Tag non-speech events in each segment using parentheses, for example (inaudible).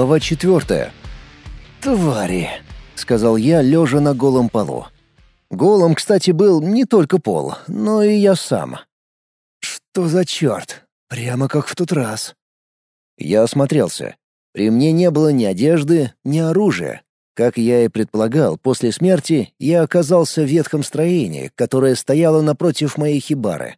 Глава четвертая. «Твари!» — сказал я, лежа на голом полу. Голом, кстати, был не только пол, но и я сам. «Что за черт? Прямо как в тот раз». Я осмотрелся. При мне не было ни одежды, ни оружия. Как я и предполагал, после смерти я оказался в ветхом строении, которое стояло напротив моей хибары.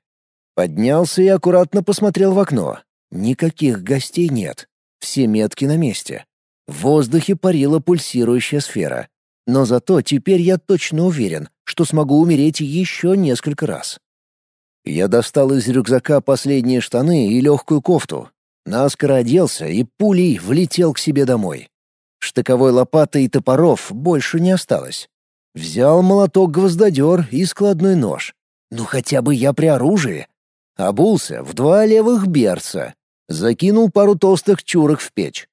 Поднялся и аккуратно посмотрел в окно. Никаких гостей нет. Все метки на месте. В воздухе парила пульсирующая сфера. Но зато теперь я точно уверен, что смогу умереть еще несколько раз. Я достал из рюкзака последние штаны и легкую кофту. Наскоро оделся и пулей влетел к себе домой. Штыковой лопаты и топоров больше не осталось. Взял молоток-гвоздодер и складной нож. Ну хотя бы я при оружии. Обулся в два левых берца. Закинул пару толстых чурок в печь.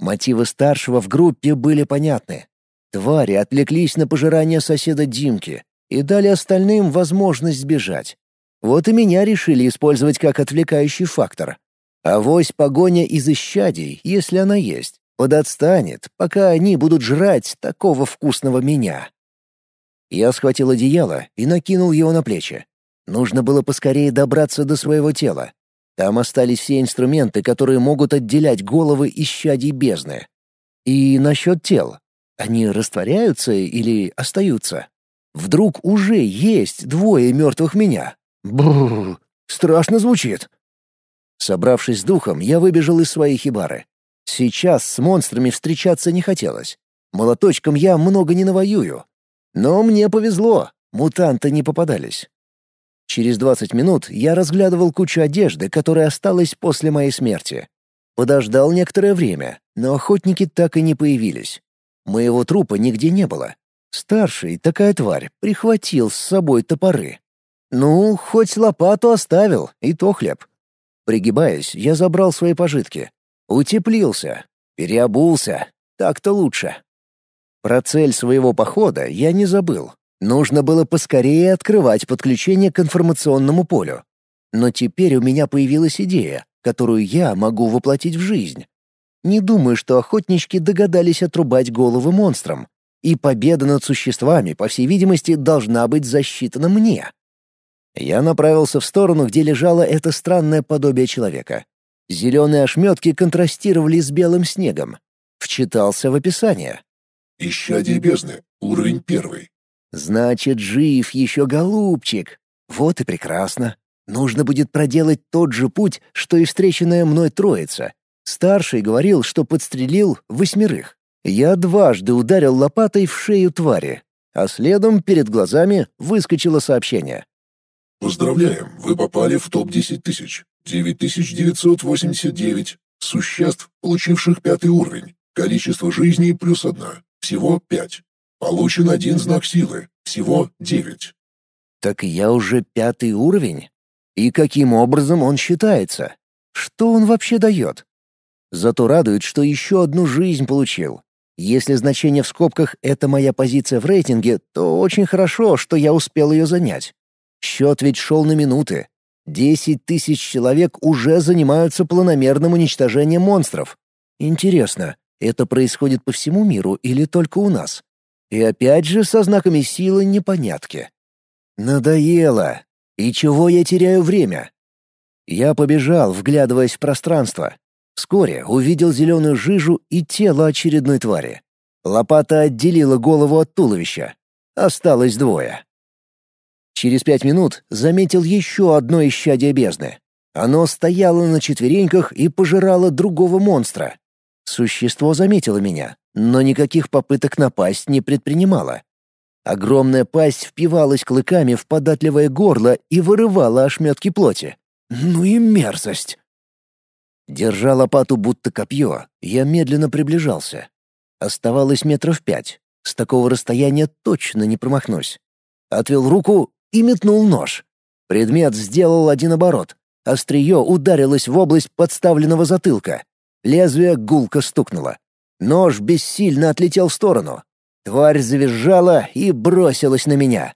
Мотивы старшего в группе были понятны. Твари отвлеклись на пожирание соседа Димки и дали остальным возможность сбежать. Вот и меня решили использовать как отвлекающий фактор. Авось погоня из исчадий, если она есть, подотстанет, пока они будут жрать такого вкусного меня. Я схватил одеяло и накинул его на плечи. Нужно было поскорее добраться до своего тела. Там остались все инструменты, которые могут отделять головы исчадий бездны. И насчет тел. Они растворяются или остаются? Вдруг уже есть двое мертвых меня? Бррр, страшно звучит. Собравшись с духом, я выбежал из своей хибары. Сейчас с монстрами встречаться не хотелось. Молоточком я много не навоюю. Но мне повезло, мутанты не попадались. Через 20 минут я разглядывал кучу одежды, которая осталась после моей смерти. Подождал некоторое время, но охотники так и не появились. Моего трупа нигде не было. Старший, такая тварь, прихватил с собой топоры. Ну, хоть лопату оставил, и то хлеб. Пригибаясь, я забрал свои пожитки. Утеплился, переобулся. Так-то лучше. Про цель своего похода я не забыл. Нужно было поскорее открывать подключение к информационному полю. Но теперь у меня появилась идея, которую я могу воплотить в жизнь. Не думаю, что охотнички догадались отрубать головы монстрам, и победа над существами, по всей видимости, должна быть засчитана мне. Я направился в сторону, где лежало это странное подобие человека. Зеленые ошметки контрастировали с белым снегом. Вчитался в описание. «Исчадие бездны. Уровень первый. Значит, жив еще голубчик. Вот и прекрасно. Нужно будет проделать тот же путь, что и встреченная мной троица. Старший говорил, что подстрелил восьмерых. Я дважды ударил лопатой в шею твари, а следом перед глазами выскочило сообщение. Поздравляем, вы попали в топ-10 тысяч. 9989 существ, получивших пятый уровень. Количество жизней плюс одна. Всего пять. Получен один знак силы. Всего девять. Так я уже пятый уровень? И каким образом он считается? Что он вообще дает? Зато радует, что еще одну жизнь получил. Если значение в скобках — это моя позиция в рейтинге, то очень хорошо, что я успел ее занять. Счет ведь шел на минуты. Десять тысяч человек уже занимаются планомерным уничтожением монстров. Интересно, это происходит по всему миру или только у нас? И опять же со знаками силы непонятки. Надоело. И чего я теряю время? Я побежал, вглядываясь в пространство. Вскоре увидел зеленую жижу и тело очередной твари. Лопата отделила голову от туловища. Осталось двое. Через пять минут заметил еще одно исчадие бездны. Оно стояло на четвереньках и пожирало другого монстра. Существо заметило меня, но никаких попыток напасть не предпринимало. Огромная пасть впивалась клыками в податливое горло и вырывала ошметки плоти. Ну и мерзость! Держа лопату будто копье, я медленно приближался. Оставалось метров пять. С такого расстояния точно не промахнусь. Отвел руку и метнул нож. Предмет сделал один оборот. Острие ударилось в область подставленного затылка. Лезвие гулко стукнуло. Нож бессильно отлетел в сторону. Тварь завизжала и бросилась на меня.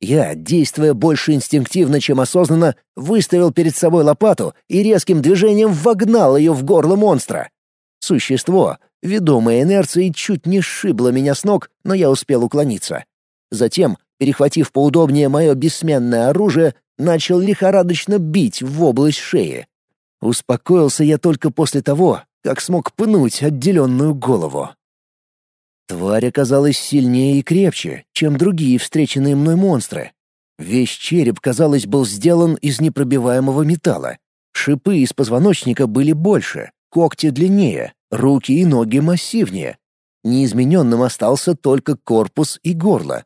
Я, действуя больше инстинктивно, чем осознанно, выставил перед собой лопату и резким движением вогнал ее в горло монстра. Существо, ведомое инерцией, чуть не сшибло меня с ног, но я успел уклониться. Затем, перехватив поудобнее мое бессменное оружие, начал лихорадочно бить в область шеи. Успокоился я только после того, как смог пнуть отделенную голову. Тварь оказалась сильнее и крепче, чем другие встреченные мной монстры. Весь череп, казалось, был сделан из непробиваемого металла. Шипы из позвоночника были больше, когти длиннее, руки и ноги массивнее. Неизмененным остался только корпус и горло.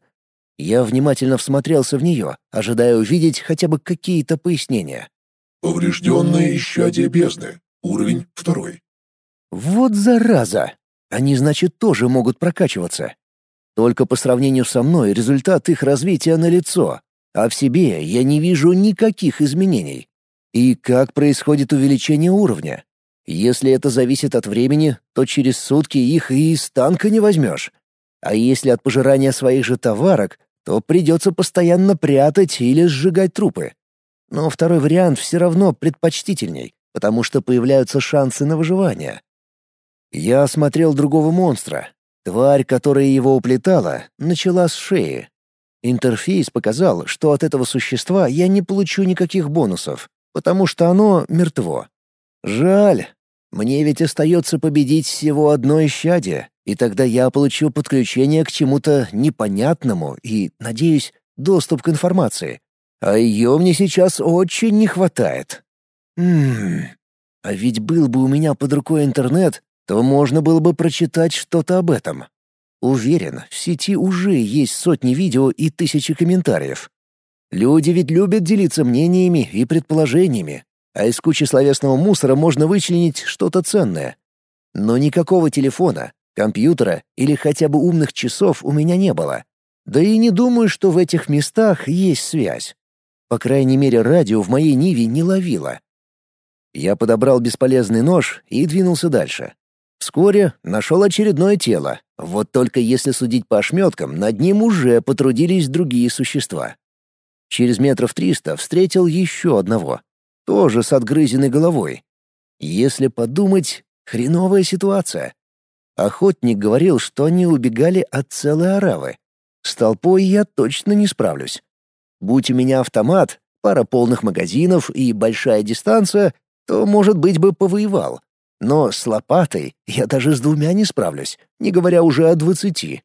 Я внимательно всмотрелся в нее, ожидая увидеть хотя бы какие-то пояснения. Поврежденное исчадие бездны. Уровень второй. Вот зараза! Они, значит, тоже могут прокачиваться. Только по сравнению со мной результат их развития налицо, а в себе я не вижу никаких изменений. И как происходит увеличение уровня? Если это зависит от времени, то через сутки их и из танка не возьмешь. А если от пожирания своих же товарок, то придется постоянно прятать или сжигать трупы. Но второй вариант все равно предпочтительней, потому что появляются шансы на выживание. Я осмотрел другого монстра. Тварь, которая его уплетала, начала с шеи. Интерфейс показал, что от этого существа я не получу никаких бонусов, потому что оно мертво. Жаль. Мне ведь остается победить всего одно исчадие, и тогда я получу подключение к чему-то непонятному и, надеюсь, доступ к информации. А ее мне сейчас очень не хватает. Ммм, а ведь был бы у меня под рукой интернет, то можно было бы прочитать что-то об этом. Уверен, в сети уже есть сотни видео и тысячи комментариев. Люди ведь любят делиться мнениями и предположениями, а из кучи словесного мусора можно вычленить что-то ценное. Но никакого телефона, компьютера или хотя бы умных часов у меня не было. Да и не думаю, что в этих местах есть связь. По крайней мере, радио в моей Ниве не ловило. Я подобрал бесполезный нож и двинулся дальше. Вскоре нашел очередное тело. Вот только если судить по ошметкам, над ним уже потрудились другие существа. Через метров триста встретил еще одного. Тоже с отгрызенной головой. Если подумать, хреновая ситуация. Охотник говорил, что они убегали от целой оравы. С толпой я точно не справлюсь. Будь у меня автомат, пара полных магазинов и большая дистанция, то, может быть, бы повоевал. Но с лопатой я даже с двумя не справлюсь, не говоря уже о двадцати.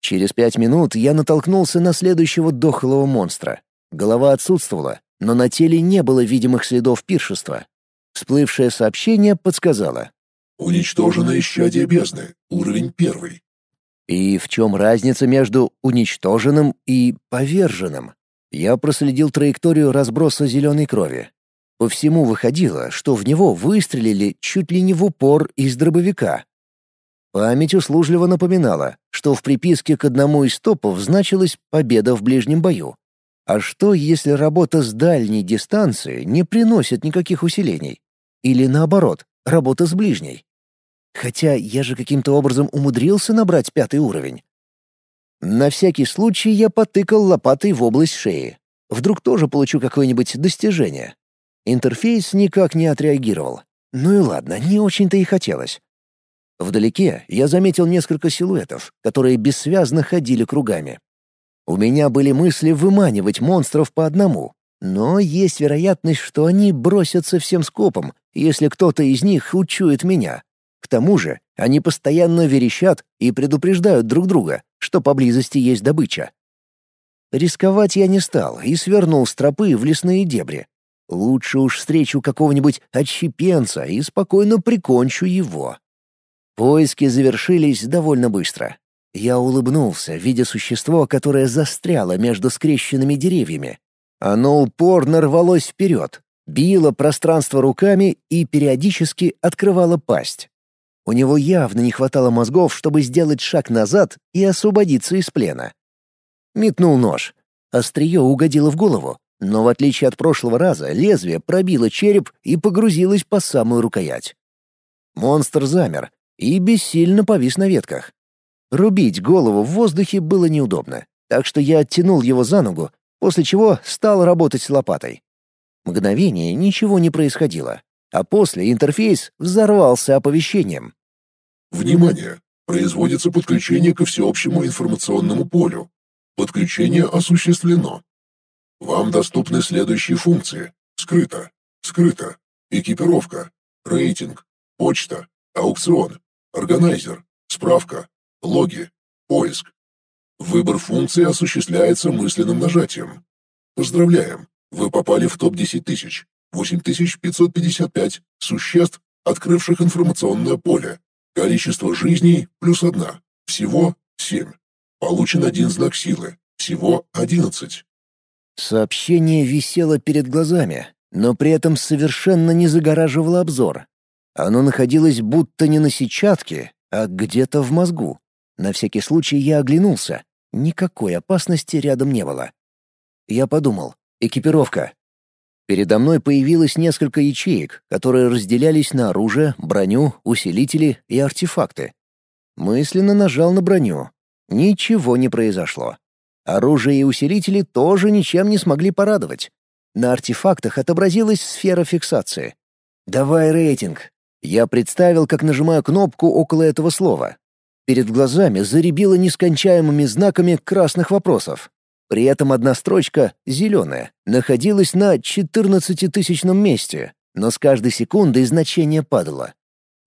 Через пять минут я натолкнулся на следующего дохлого монстра. Голова отсутствовала, но на теле не было видимых следов пиршества. Всплывшее сообщение подсказало. «Уничтожено исчадие бездны. Уровень первый». И в чем разница между уничтоженным и поверженным? Я проследил траекторию разброса зеленой крови. По всему выходило, что в него выстрелили чуть ли не в упор из дробовика. Память услужливо напоминала, что в приписке к одному из топов значилась победа в ближнем бою. А что, если работа с дальней дистанции не приносит никаких усилений? Или наоборот, работа с ближней? Хотя я же каким-то образом умудрился набрать пятый уровень. На всякий случай я потыкал лопатой в область шеи. Вдруг тоже получу какое-нибудь достижение. Интерфейс никак не отреагировал. Ну и ладно, не очень-то и хотелось. Вдалеке я заметил несколько силуэтов, которые бессвязно ходили кругами. У меня были мысли выманивать монстров по одному, но есть вероятность, что они бросятся всем скопом, если кто-то из них учует меня. К тому же они постоянно верещат и предупреждают друг друга, что поблизости есть добыча. Рисковать я не стал и свернул с тропы в лесные дебри, Лучше уж встречу какого-нибудь отщепенца и спокойно прикончу его. Поиски завершились довольно быстро. Я улыбнулся, видя существо, которое застряло между скрещенными деревьями. Оно упорно рвалось вперед, било пространство руками и периодически открывало пасть. У него явно не хватало мозгов, чтобы сделать шаг назад и освободиться из плена. Метнул нож. Острие угодило в голову, но в отличие от прошлого раза, лезвие пробило череп и погрузилось по самую рукоять. Монстр замер и бессильно повис на ветках. Рубить голову в воздухе было неудобно, так что я оттянул его за ногу, после чего стал работать лопатой. Мгновение ничего не происходило. а после интерфейс взорвался оповещением. Внимание! Производится подключение ко всеобщему информационному полю. Подключение осуществлено. Вам доступны следующие функции. Скрыто. Скрыто. Экипировка. Рейтинг. Почта. Аукцион. Органайзер. Справка. Логи. Поиск. Выбор функции осуществляется мысленным нажатием. Поздравляем! Вы попали в топ-10 тысяч. 8555 существ, открывших информационное поле. Количество жизней плюс одна. Всего семь. Получен один знак силы. Всего одиннадцать. Сообщение висело перед глазами, но при этом совершенно не загораживало обзор. Оно находилось будто не на сетчатке, а где-то в мозгу. На всякий случай я оглянулся. Никакой опасности рядом не было. Я подумал, экипировка. Передо мной появилось несколько ячеек, которые разделялись на оружие, броню, усилители и артефакты. Мысленно нажал на броню. Ничего не произошло. Оружие и усилители тоже ничем не смогли порадовать. На артефактах отобразилась сфера фиксации. «Давай рейтинг». Я представил, как нажимаю кнопку около этого слова. Перед глазами заребило нескончаемыми знаками красных вопросов. При этом одна строчка, зеленая, находилась на четырнадцатитысячном месте, но с каждой секундой значение падало.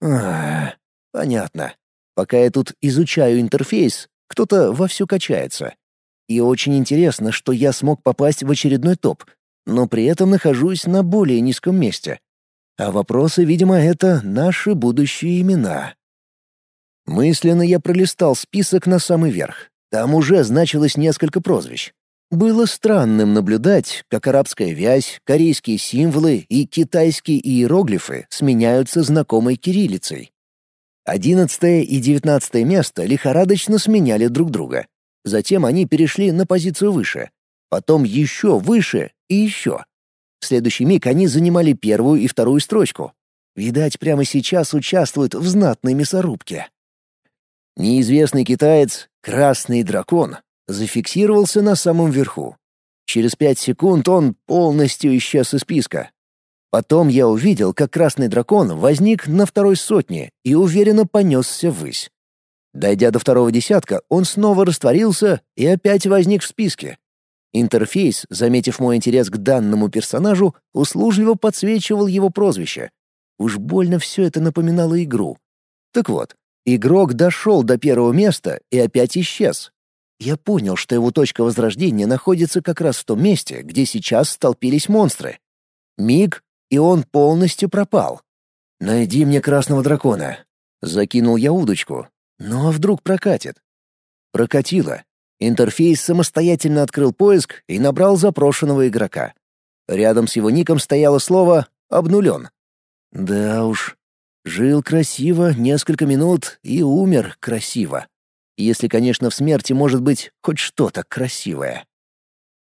А, понятно. Пока я тут изучаю интерфейс, кто-то вовсю качается. И очень интересно, что я смог попасть в очередной топ, но при этом нахожусь на более низком месте. А вопросы, видимо, это наши будущие имена. Мысленно я пролистал список на самый верх. Там уже значилось несколько прозвищ. Было странным наблюдать, как арабская вязь, корейские символы и китайские иероглифы сменяются знакомой кириллицей. Одиннадцатое и девятнадцатое место лихорадочно сменяли друг друга. Затем они перешли на позицию выше. Потом еще выше и еще. В следующий миг они занимали первую и вторую строчку. Видать, прямо сейчас участвуют в знатной мясорубке. Неизвестный китаец, красный дракон, зафиксировался на самом верху. Через пять секунд он полностью исчез из списка. Потом я увидел, как красный дракон возник на второй сотне и уверенно понесся ввысь. Дойдя до второго десятка, он снова растворился и опять возник в списке. Интерфейс, заметив мой интерес к данному персонажу, услужливо подсвечивал его прозвище. Уж больно все это напоминало игру. Так вот, игрок дошел до первого места и опять исчез. Я понял, что его точка возрождения находится как раз в том месте, где сейчас столпились монстры. Миг, и он полностью пропал. «Найди мне красного дракона». Закинул я удочку, ну а вдруг прокатит? Прокатило. Интерфейс самостоятельно открыл поиск и набрал запрошенного игрока. Рядом с его ником стояло слово «обнулен». Да уж, жил красиво несколько минут и умер красиво. Если, конечно, в смерти может быть хоть что-то красивое.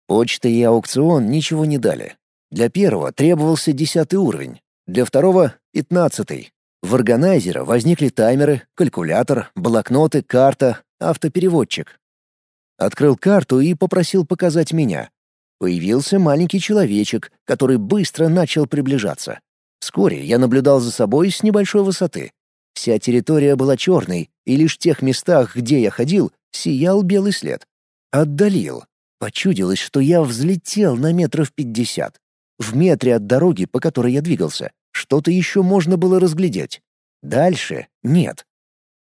Почта и аукцион ничего не дали. Для первого требовался десятый уровень, для второго — пятнадцатый, в органайзера возникли таймеры, калькулятор, блокноты, карта, автопереводчик. Открыл карту и попросил показать меня. Появился маленький человечек, который быстро начал приближаться. Вскоре я наблюдал за собой с небольшой высоты. Вся территория была черной, и лишь в тех местах, где я ходил, сиял белый след. Отдалил. Почудилось, что я взлетел на метров пятьдесят. В метре от дороги, по которой я двигался, что-то еще можно было разглядеть. Дальше — нет.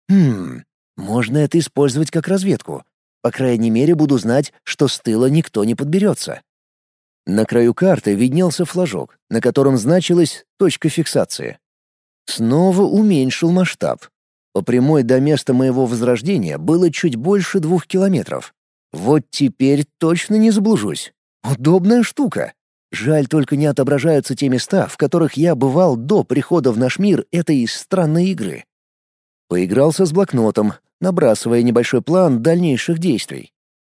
Хм, можно это использовать как разведку. По крайней мере, буду знать, что с тыла никто не подберется. На краю карты виднелся флажок, на котором значилась точка фиксации. Снова уменьшил масштаб. По прямой до места моего возрождения было чуть больше двух километров. Вот теперь точно не заблужусь. Удобная штука. Жаль, только не отображаются те места, в которых я бывал до прихода в наш мир этой странной игры. Поигрался с блокнотом, набрасывая небольшой план дальнейших действий.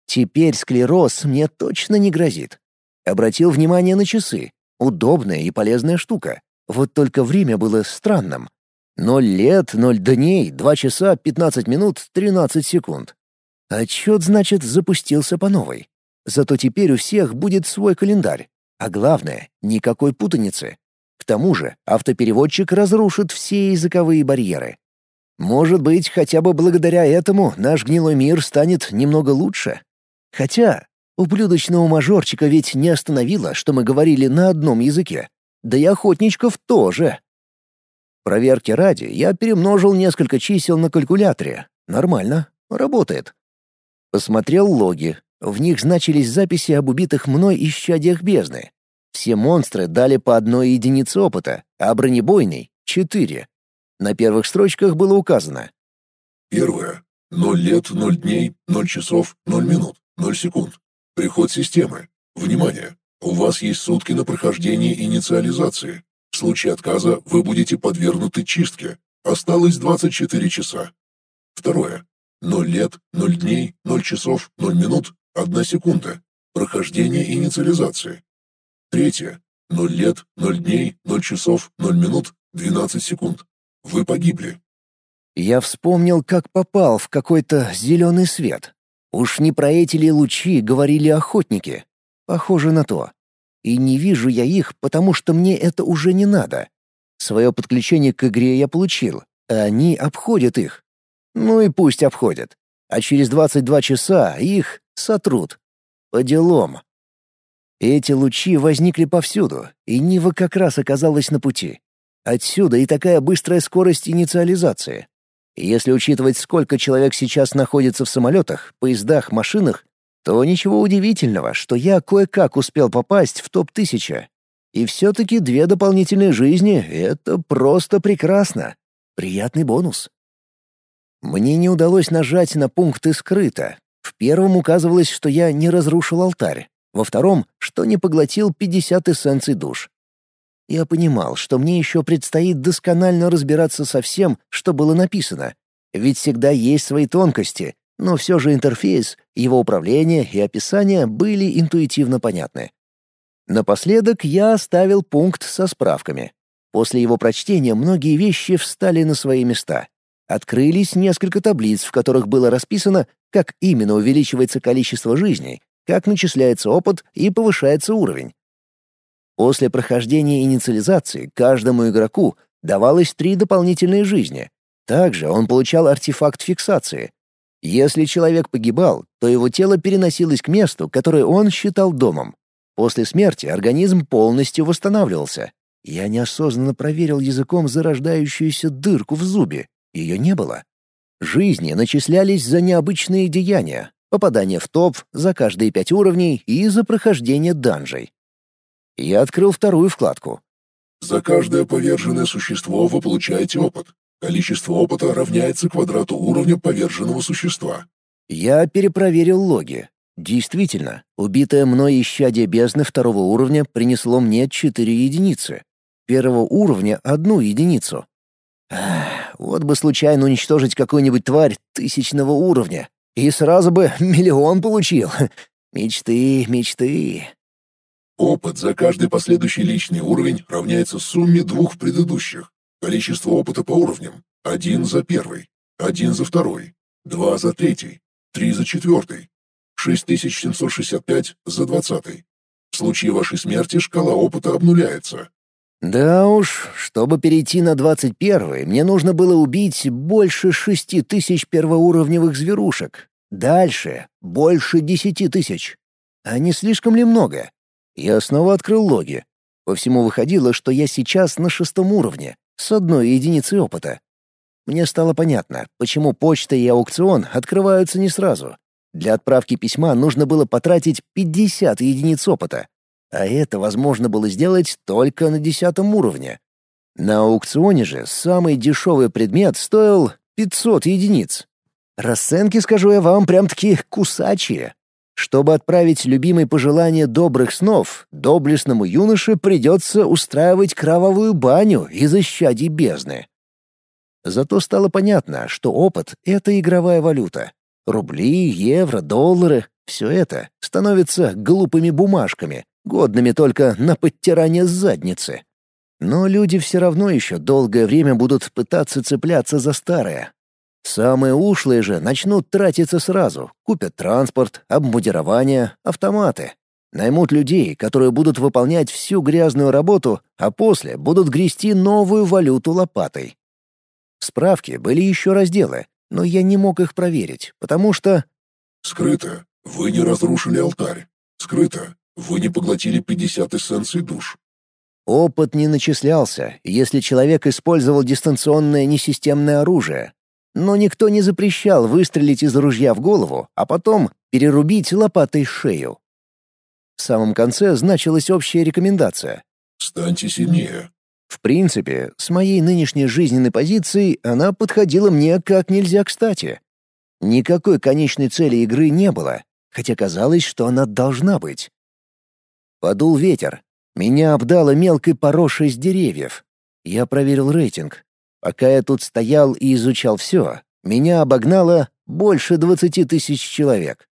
Теперь склероз мне точно не грозит. Обратил внимание на часы. Удобная и полезная штука. Вот только время было странным. Ноль лет, ноль дней, два часа, пятнадцать минут, тринадцать секунд. Отчет, значит, запустился по новой. Зато теперь у всех будет свой календарь. А главное, никакой путаницы. К тому же автопереводчик разрушит все языковые барьеры. Может быть, хотя бы благодаря этому наш гнилой мир станет немного лучше? Хотя ублюдочного мажорчика ведь не остановило, что мы говорили на одном языке. Да и охотничков тоже. Проверки ради я перемножил несколько чисел на калькуляторе. Нормально, работает. Посмотрел логи. В них значились записи об убитых мной исчадиях бездны. Все монстры дали по одной единице опыта, а бронебойный — четыре. На первых строчках было указано. Первое. Ноль лет, ноль дней, ноль часов, ноль минут, ноль секунд. Приход системы. Внимание! У вас есть сутки на прохождение инициализации. В случае отказа вы будете подвергнуты чистке. Осталось 24 часа. Второе. Ноль лет, ноль дней, ноль часов, ноль минут, одна секунда. Прохождение инициализации. Третье. Ноль лет, ноль дней, ноль часов, ноль минут, двенадцать секунд. Вы погибли. Я вспомнил, как попал в какой-то зеленый свет. Уж не про эти ли лучи говорили охотники? Похоже на то. И не вижу я их, потому что мне это уже не надо. Свое подключение к игре я получил, а они обходят их. Ну и пусть обходят. А через 22 часа их сотрут. По делам. Эти лучи возникли повсюду, и Нива как раз оказалась на пути. Отсюда и такая быстрая скорость инициализации. Если учитывать, сколько человек сейчас находится в самолетах, поездах, машинах, то ничего удивительного, что я кое-как успел попасть в топ-1000. И все-таки две дополнительные жизни — это просто прекрасно. Приятный бонус. Мне не удалось нажать на пункты «скрыто». В первом указывалось, что я не разрушил алтарь во втором, что не поглотил 50 эссенций душ. Я понимал, что мне еще предстоит досконально разбираться со всем, что было написано, ведь всегда есть свои тонкости, но все же интерфейс, его управление и описание были интуитивно понятны. Напоследок я оставил пункт со справками. После его прочтения многие вещи встали на свои места. Открылись несколько таблиц, в которых было расписано, как именно увеличивается количество жизней, как начисляется опыт и повышается уровень. После прохождения инициализации каждому игроку давалось три дополнительные жизни. Также он получал артефакт фиксации. Если человек погибал, то его тело переносилось к месту, которое он считал домом. После смерти организм полностью восстанавливался. Я неосознанно проверил языком зарождающуюся дырку в зубе. Ее не было. Жизни начислялись за необычные деяния, попадание в топ за каждые пять уровней и за прохождение данжей. Я открыл вторую вкладку. За каждое поверженное существо вы получаете опыт. Количество опыта равняется квадрату уровня поверженного существа. Я перепроверил логи. Действительно, убитое мной исчадие бездны второго уровня принесло мне четыре единицы. Первого уровня — одну единицу. Ах, вот бы случайно уничтожить какую-нибудь тварь тысячного уровня. И сразу бы миллион получил. (laughs) Мечты, мечты. Опыт за каждый последующий личный уровень равняется сумме двух предыдущих. Количество опыта по уровням. Один за первый, один за второй, два за третий, три за четвертый, 6765 за двадцатый. В случае вашей смерти шкала опыта обнуляется. Да уж, чтобы перейти на двадцать первый, мне нужно было убить больше шести тысяч первоуровневых зверушек. Дальше — больше десяти тысяч. А не слишком ли много? Я снова открыл логи. По всему выходило, что я сейчас на шестом уровне, с одной единицей опыта. Мне стало понятно, почему почта и аукцион открываются не сразу. Для отправки письма нужно было потратить 50 единиц опыта, а это возможно было сделать только на десятом уровне. На аукционе же самый дешевый предмет стоил 500 единиц. Расценки, скажу я вам, прям-таки кусачие. Чтобы отправить любимые пожелания добрых снов, доблестному юноше придется устраивать кровавую баню из исчадий бездны. Зато стало понятно, что опыт — это игровая валюта. Рубли, евро, доллары — все это становится глупыми бумажками, годными только на подтирание задницы. Но люди все равно еще долгое время будут пытаться цепляться за старое. Самые ушлые же начнут тратиться сразу, купят транспорт, обмундирование, автоматы. Наймут людей, которые будут выполнять всю грязную работу, а после будут грести новую валюту лопатой. В справке были еще разделы, но я не мог их проверить, потому что... Скрыто. Вы не разрушили алтарь. Скрыто. Вы не поглотили 50 эссенций душ. Опыт не начислялся, если человек использовал дистанционное несистемное оружие. Но никто не запрещал выстрелить из ружья в голову, а потом перерубить лопатой шею. В самом конце значилась общая рекомендация. «Станьте сильнее». В принципе, с моей нынешней жизненной позицией она подходила мне как нельзя кстати. Никакой конечной цели игры не было, хотя казалось, что она должна быть. Подул ветер. Меня обдало мелкой порошей с деревьев. Я проверил рейтинг. Пока я тут стоял и изучал все, меня обогнало больше двадцати тысяч человек.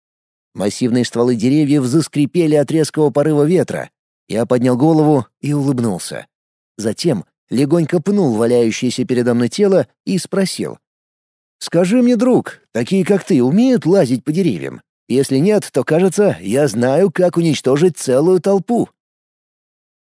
Массивные стволы деревьев заскрипели от резкого порыва ветра. Я поднял голову и улыбнулся. Затем легонько пнул валяющееся передо мной тело и спросил. «Скажи мне, друг, такие как ты умеют лазить по деревьям? Если нет, то, кажется, я знаю, как уничтожить целую толпу».